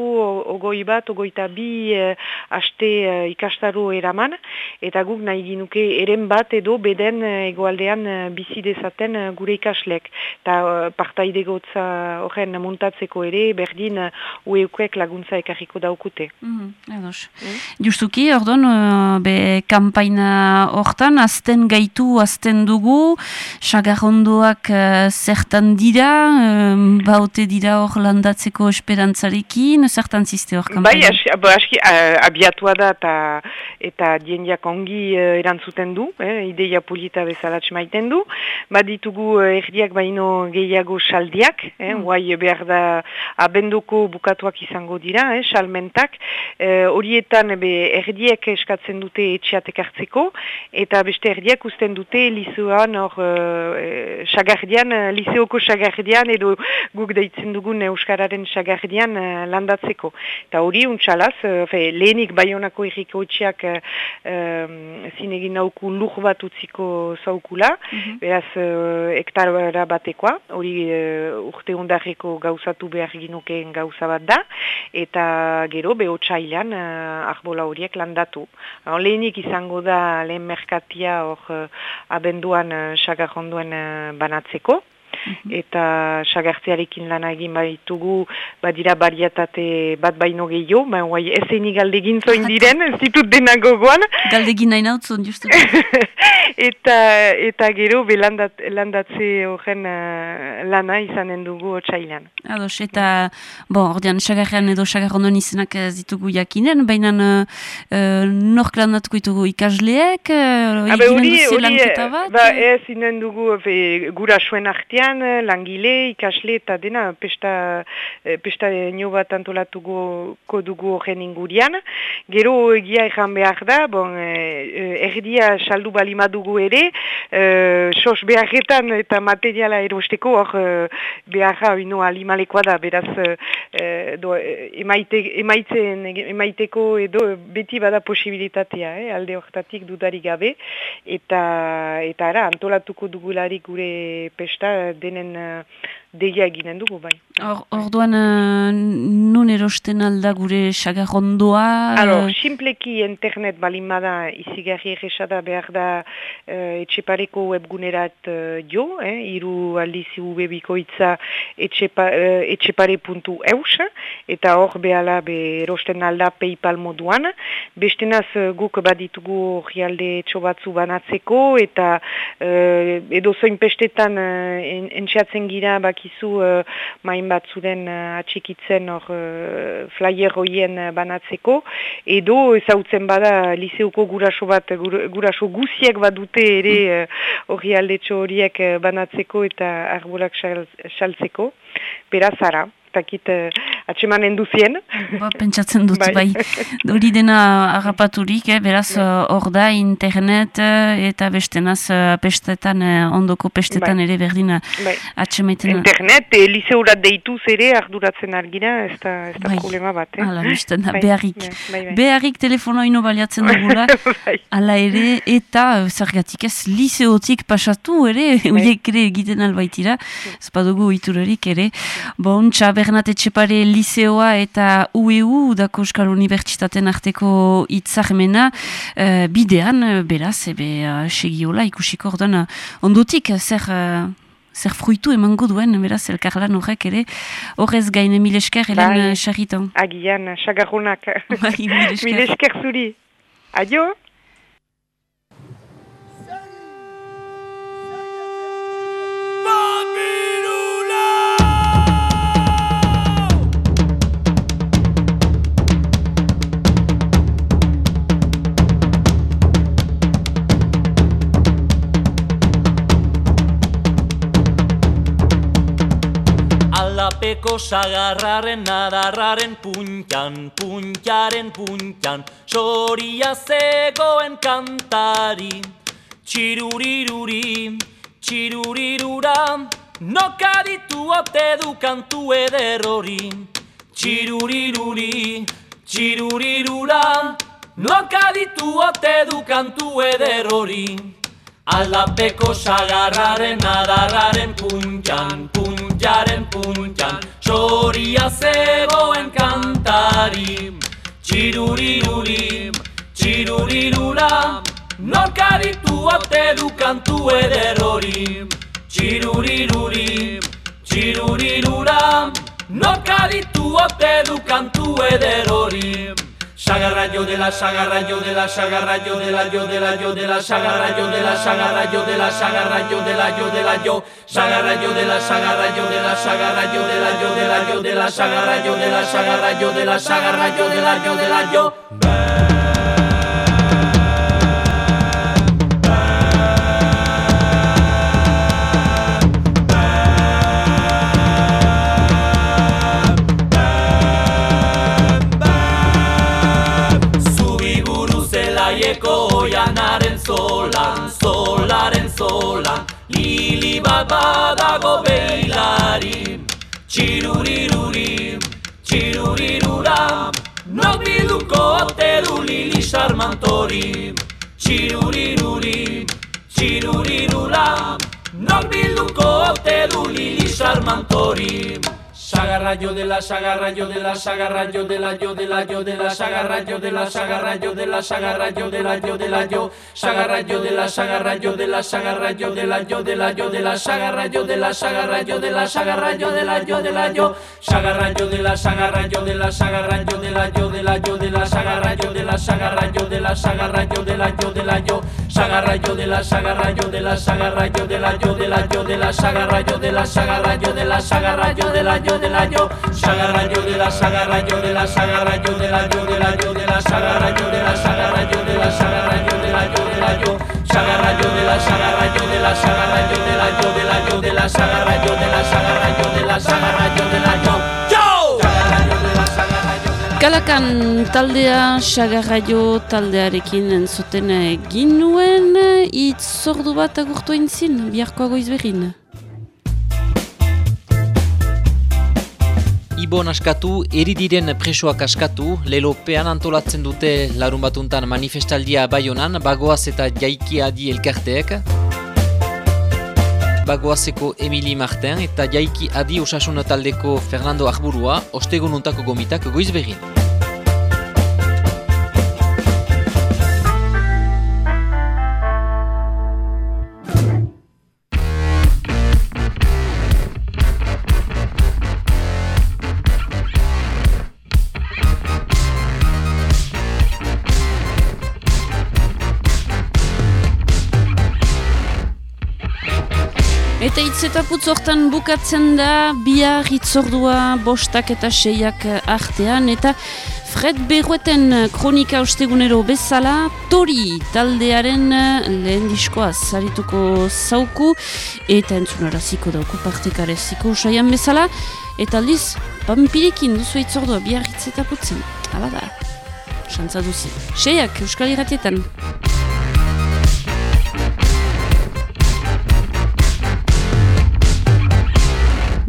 ogoi bat, ogoita bi eh, aste eh, ikastaru eraman, eta guk nahi ginuke eren bat edo beden eh, egoaldean eh, bizi dezaten gure ikasleek. Eta eh, partaidegotza horren muntatzeko ere, berdin ueukuek laguntza ekarriko daukute. Mm -hmm, Justuki, ordon, be kampaina hortan, azten gaitu, azten dugu, sagarrondoak zertan dira, um, baute dira hor landatzeko esperantzarekin, zertan ziste hor kampaina? Bai, aski, uh, abiatua da eta, eta diendiak ongi uh, erantzuten du, eh, ideia polita bezalatx maiten du, bat ditugu uh, erdiak baino gehiago saldiak, eh, mm. guai behar da abenduko bukatuak izango dira, eh, salmentak, horietan be, erdiek eskatzen dute etxeatek hartzeko, eta beste erdiak usten dute lizuan hor uh, sagardian, uh, liseoko sagardian edo guk deitzen dugun Euskararen sagardian uh, landatzeko. Eta hori untxalaz, uh, lehenik baionako erriko etxeak uh, um, zinegin nauku lur bat utziko zaukula, mhm. beraz uh, hektara batekoa, hori uh, urte undarreko gauzatu behar ginukeen gauza bat da, eta gero beho txailan uh, arbola horiek landatu. lehenik izango da lehen merkatia hor abenduan uh, banatzeko, Mhm. eta sagartzearekin lana egin baitugu badira bariatate bat baino gehiago, ba, guai, ezenik galdegin zoin diren, ez ditut dena gogoan. Galdegin nahi nautzun, justu. *laughs* eta, eta gero, be landat, landatze horren uh, lana izanen dugu otxailan. Ados, eta, bon, ordean, sagarrean edo sagarronon izenak ez ditugu jakinen, baina uh, nork landatuko ditugu ikasleek, uh, eginen Ba, ez inen dugu, gura suen artean, Eh, langile, ikasle eta dena pesta, eh, pesta nio bat antolatuko dugu horren ingurian. Gero egia egan behar da, bon, eh, erdia saldu balima dugu ere, sos beharretan eta materiala erosteko hor beharra ino alimalekoa da, beraz do, emaite, emaitzen, emaiteko edo beti bada posibilitatea, eh, alde horretatik dudari gabe, eta, eta ara, antolatuko dugularik gure pesta denen uh, deia eginen dugu bai. Orduan uh, nun erosten alda gure sagarrondoa? Alo, simpleki internet balimada izigarri egresada behar da uh, etxepareko webgunerat uh, jo, eh, iru aldizi ubebiko itza etxepare.eus eta hor behala be erosten alda paypal moduan. Bestenaz guk baditugu rialde txobatzu banatzeko eta uh, edo zoin pestetan uh, entxeatzen gira bak badakizu uh, main bat zuren uh, atxikitzen hor uh, flyer hoien banatzeko, edo ezautzen bada liseuko guraso bat, guraso guziek badute ere hori uh, aldetxo horiek banatzeko eta arbolak saltzeko, beraz ara takit uh, atseman enduzien. Ba, pentsatzen dut, *laughs* bai. Hori dena agapaturik, eh, beraz bai. Eh, hor da internet eh, eta bestenaz pestetan, ondoko pestetan bai. ere berdina bai. atsemaiten. Internet, e, liseurat deituz ere arduratzen argina, ez da, ez da bai. problema bat. Eh? Hala, besten *laughs* bai. beharrik. Bai, bai, bai. Beharrik telefono baliatzen *laughs* dugula, bai. ala ere, eta zergatik ez liseotik pasatu ere, bai. ere egiten albaitira, ez badugu iturarik ere, bon, txabe Bernat Etxepare Liseoa eta UEU dako Euskal Unibertsitaten arteko itzarmena uh, bidean, eh, beraz, ebe uh, segiola ikusiko ordan uh, ondotik, zer... zer fruitu emango duen, beraz, elkarlan horrek ere, horrez gaine milesker, helen bai, xarritan. Agian, xagarronak. Bai, milesker *laughs* zuri. Adio! Alapeko sagarraren nadarraren puntan, puntaren puntan, soria zegoen kantari. Txiruriruri, txirurirura, noka ditu ote du kantu eder hori. Txiruriruri, txirurirura, noka ditu ote du kantu eder hori. Alapeko sagarraren nadarraren puntan, puntaren puntan, soria zegoen kantari. Txiruriruri, txirurirura, norkaritu ote du kantu eder hori. Txiruriruri, txirurirura, norkaritu ote du kantu eder. Sagarra yo de la sagarra yo de la sagarra yo de la yo de la yo de la sagarra yo de la sagarra yo de la sagarra yo de la yo de la yo sagarra yo de la sagarra yo de la sagarra yo de la yo de la yo de la sagarra yo de la sagarra yo de la sagarra yo de la yo de badago beilari Txiruriruri, txirurirura Nok biluko ote du lili sarmantori Txiruriruri, txirurirura Nok biluko ote du lili sarmantori Sagarra yo de la sagarra yo de la sagarra yo de la yo de la yo de la sagarra yo de la sagarra yo de la sagarra yo de la yo de la yo yo de la sagarra yo de la sagarra yo de la yo de la yo de la sagarra yo de la sagarra yo de la sagarra yo de la yo de la yo yo de la sagarra yo de la sagarra yo de la yo de la yo de la sagarra yo de la sagarra yo de la sagarra yo de la yo de la yo sagarra yo de la yo de la sagarra yo de la yo de la yo de la sagarra yo de la sagarra yo de la sagarra yo de la yo de la yo, saga yo de la saga yo de la saga yo de la yo de la yo de la saga yo de la saga yo de la saga yo de la yo de la yo, saga yo de la saga yo de la saga yo de la yo de la yo de la saga yo de la saga yo de la saga yo de la yo. Kalakan taldea, sagarraio taldearekin entzuten egin nuen, itz zordu bat agurtu entzin, biharkoago izberin. Ibon askatu, eridiren presoak askatu, lelopean antolatzen dute larun batuntan manifestaldia baionan, bagoaz eta jaiki adi elkarteek. Bagoazeko Emili Marten eta jaiki adi osasun taldeko Fernando Arburua, ostegununtako gomitak goiz begin. Hitz eta putz hortan bukatzen da, bihar hitzordua bostak eta seiak artean, eta Fred Berrueten kronika ostegunero bezala, Tori taldearen lehen diskoa zarituko zauku, eta entzunaraziko dauku partekareziko saian bezala, eta aldiz, pampirikin duzu hitzordua bihar hitz eta putzen. Hala da, xantza duzi. Seiak, Euskal Iratietan.